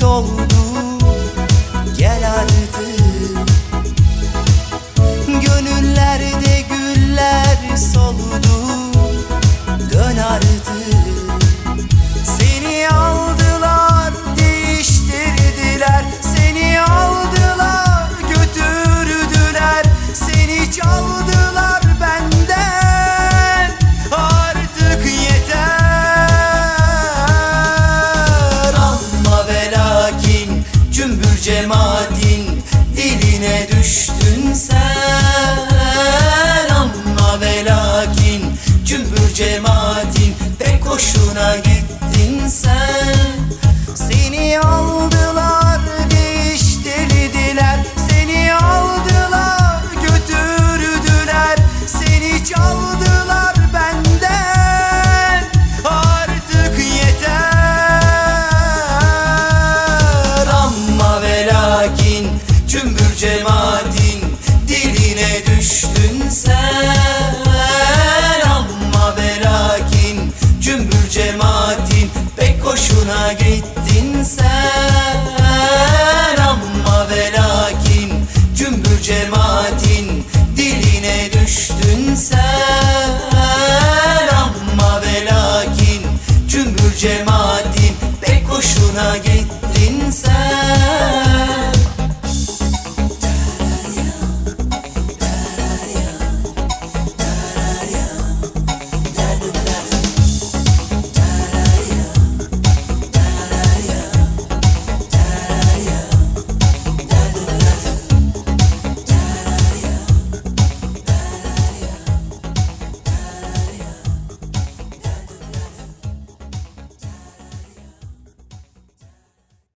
doldu. düştün sen Amma ve lakin cümbür cemaatin pek hoşuna gittin sen. Seni Allah Cümbür cemaatin diline düştün sen. Amma belakin cümbür cemaatin pek hoşuna